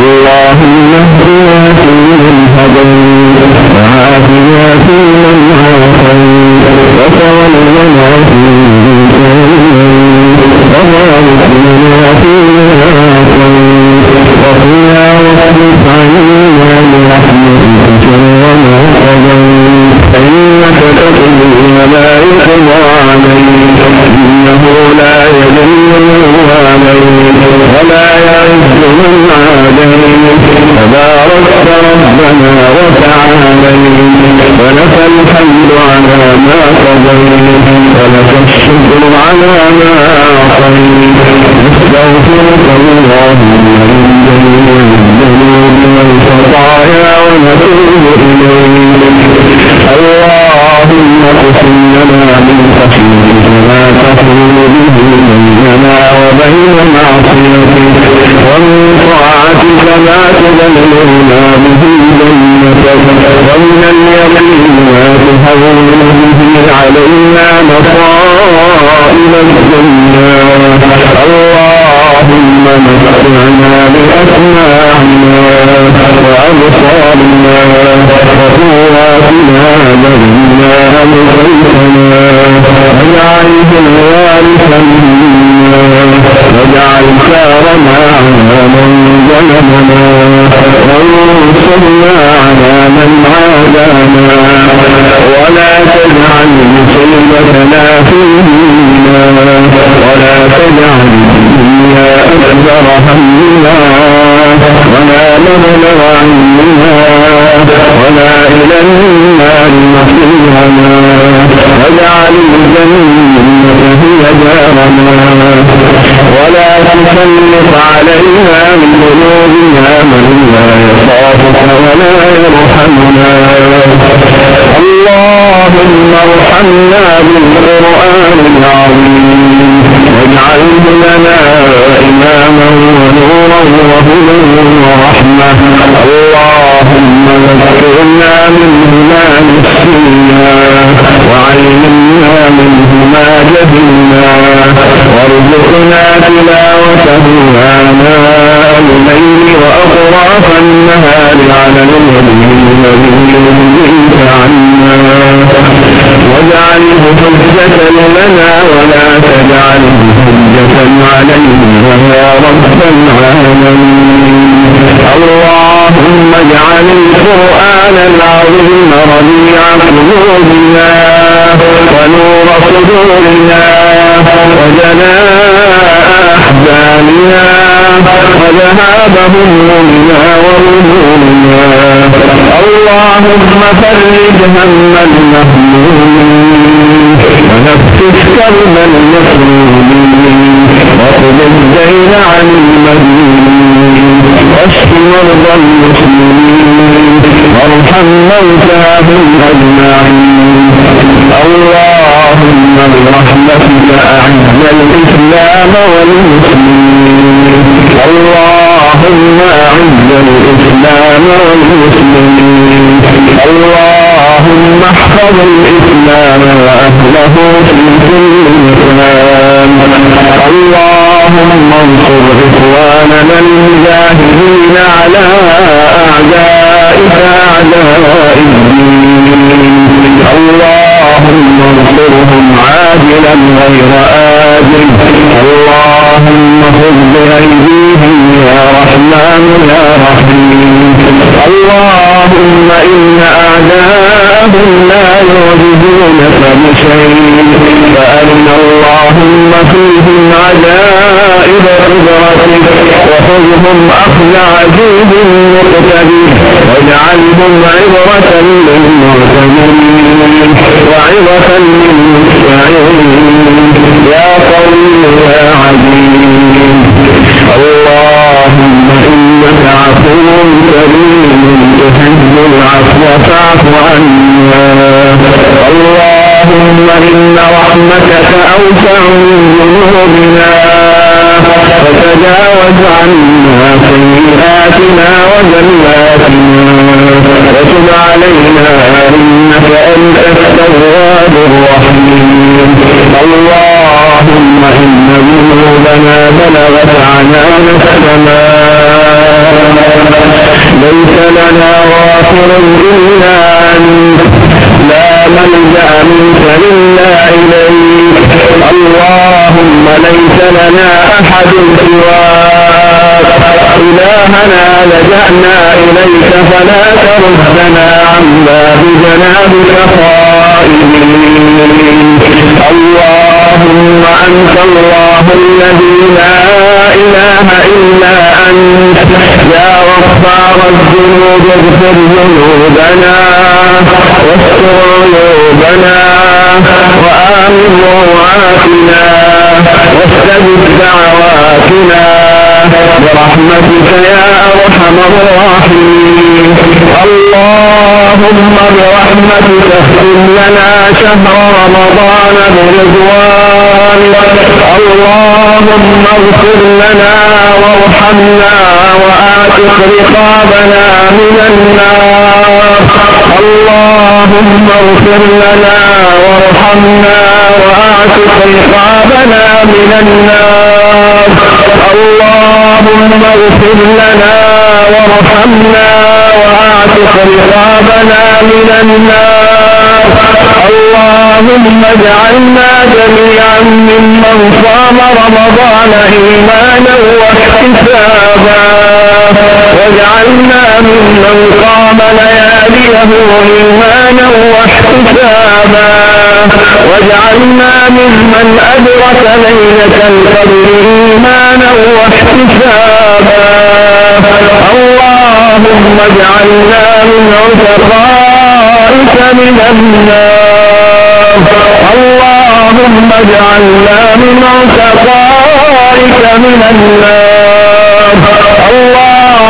اللهم اهدنا فيمن هديت وعافنا فيمن الشكر واجعله الوارث منا واجعل ثارنا من ظلمنا علينا من ذنوبنا من لا يخافك ولا يرحمنا. اللهم ارحمنا بالقرآن العظيم. واجعله لنا إماما ونورا وهدى ورحمة. اللهم ذكرنا منه ما نسينا وعلمنا منه ما جهلنا وارزقنا تلاوته يا رب العالمين. اللهم اجعل القرآن العظيم ربيع قلوبنا ونور صدورنا وجلاء أحزاننا وذهاب همومنا وغمومنا اللهم فرج هم المهمومين ونفس كرب المسلمين عن المدينين واشف مرضى المسلمين وارحم موتاهم اجمعين اللهم برحمتك اعز الاسلام والمسلمين اللهم اعز الاسلام والمسلمين اللهم احفظ الإسلام وأهله في كل مكان. اللهم انصر اخواننا المجاهدين على اعدائك عجائب قدرتك وخذهم أخذ عزيز مقتدر واجعلهم عبرة للمعتمرين وعظة للمستعين يا قوي يا عزيز. اللهم عنا سيئاتنا وجلاتنا. وتب علينا إنك أنت التواب الرحيم. اللهم إن ذنوبنا بلغت عنان السماء غافر إلا أنت. لا ملجأ منك إلا إليك. اللهم ليس لنا أحد سواك. إلهنا لجأنا إليك فلا تردنا عن باب جنابك اللهم أنت الله الذي لا إله إلا أنت. يا غفار الذنوب اغفر ذنوبنا واستر عيوبنا وآمن روعاتنا واستجب دعواتنا. برحمتك يا أرحم الراحمين. اللهم برحمتك اختم لنا شهر رمضان برضوان. اللهم اغفر لنا وارحمنا وآتق رقابنا من النار اللهم اغفر لنا وارحمنا وآتق رقابنا من النار اللهم اغفر لنا وارحمنا وآتق رقابنا من النار اللهم اجعلنا جميعا ممن صام رمضان إيمانا واحتسابا واجعلنا ممن قام لياليه إيمانا واحتسابا. واجعلنا ممن أدرك ليلة القدر إيمانا واحتسابا. اللهم اجعلنا من عتقائك من النار. اللهم اجعلنا من عتقائك من النار.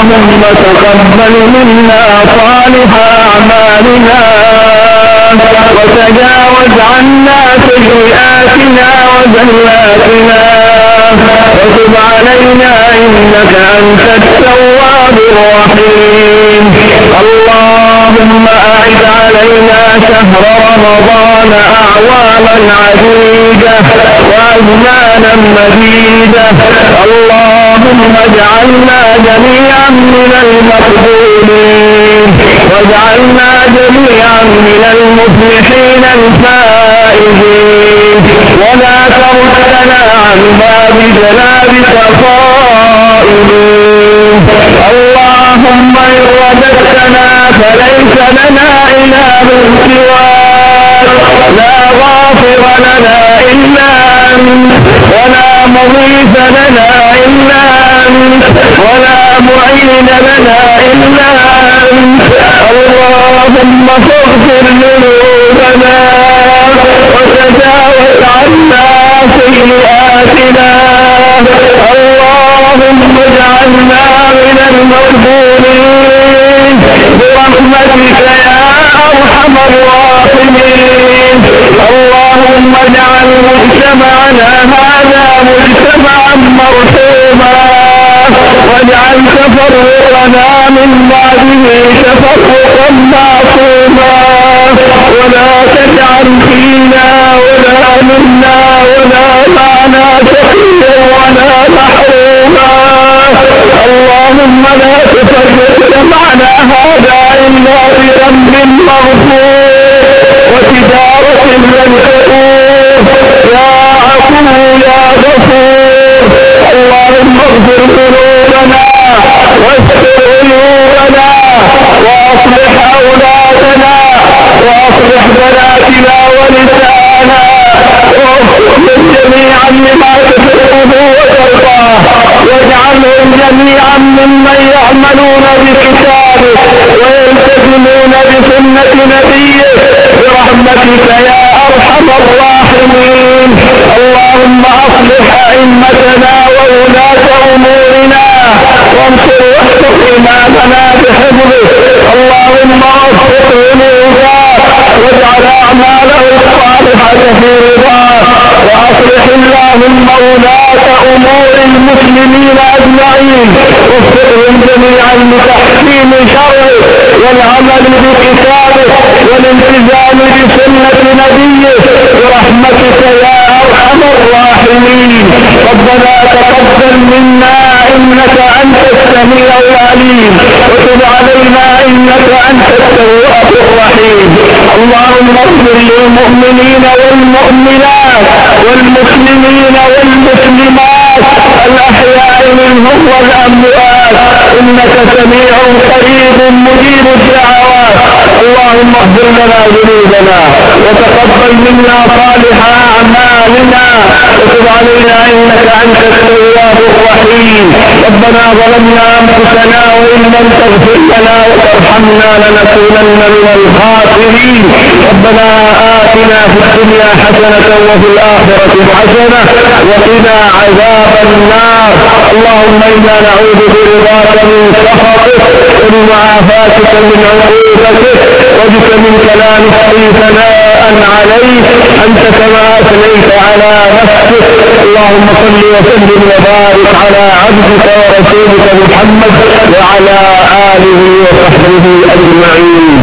اللهم تقبل منا صالح أعمالنا وتجاوز عنا سيئاتنا وزلاتنا وتب علينا إنك أنت التواب الرحيم. اللهم أعد علينا شهر رمضان أعواما عديدة وأزمانا مديدة اللهم اجعلنا جميعا من المقبولين. واجعلنا جميعا من المفلحين الفائزين. ولا تردنا عن باب جنابك خائبين اللهم إن رددتنا فليس لنا إله سواك. لا غافر لنا إلا ولا مغيث لنا إلا أنت. ولا معين لنا إلا أنت. اللهم فاغفر ذنوبنا وتجاوز عنا سيئاتنا. اللهم اجعلنا من المقبولين مجتمعنا هذا مجتمعا مرحوما. واجعل تفرقنا من بعده تفرقا معصوما. ولا تجعل فينا ولا منا ولا معنا شقيا ولا محروما. اللهم لا تفرق معنا هذا إلا بذنب مغفور. يا غفور. اللهم اغفر ذنوبنا واستر عيوبنا واصلح أولادنا واصلح بناتنا ونساءنا واغفر جميعا لما تحبه وترضاه. واجعلهم جميعا ممن يعملون بكتابه ويلتزمون بسنة نبيه برحمتك يا أرحم الراحمين. امامنا بحفظه اللهم وفق قلوبنا واجعل أعماله الصالحة في رضاه وأصلح اللهم ولاة أمور المسلمين أجمعين. وفقهم جميعا لتحكيم شره والعمل بكتابه والالتزام بسنة نبيه. برحمتك يا أرحم الراحمين. ربنا تقبل منا إنك أنت السميع العليم. وتب علينا إنك أنت التواب الرحيم. اللهم اغفر للمؤمنين والمؤمنات والمسلمين والمسلمات الأحياء منهم والأموات. إنك سميع قريب مجيب الدعوات اللهم اغفر لنا ذنوبنا وتقبل منا صالح أعمالنا وتب علينا إنك أنت التواب الرحيم. ربنا ظلمنا أنفسنا وإن لم تغفر لنا وترحمنا لنكونن من الخاسرين. ربنا آتنا في الدنيا حسنة وفي الآخرة حسنة وقنا عذاب النار. اللهم إنا نعوذ يرضاك من سخطك وبمعافاتك من عقوبتك وبك من كلام نحصي ثناء عليك أنت كما اثنيت على نفسك اللهم صل وسلم وبارك على عبدك ورسولك محمد وعلى آله وصحبه أجمعين.